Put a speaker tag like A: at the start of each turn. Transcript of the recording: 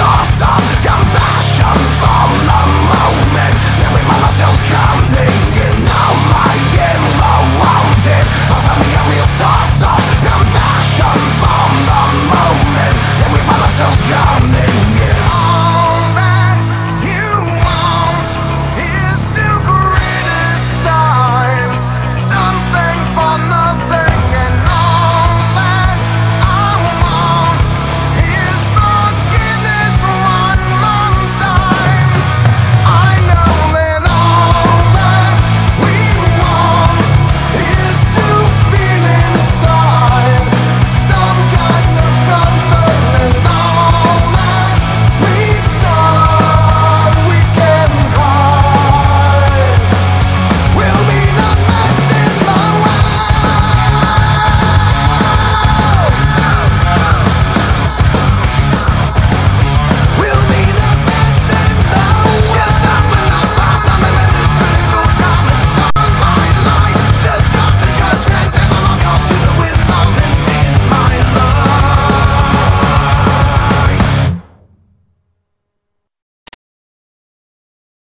A: awesome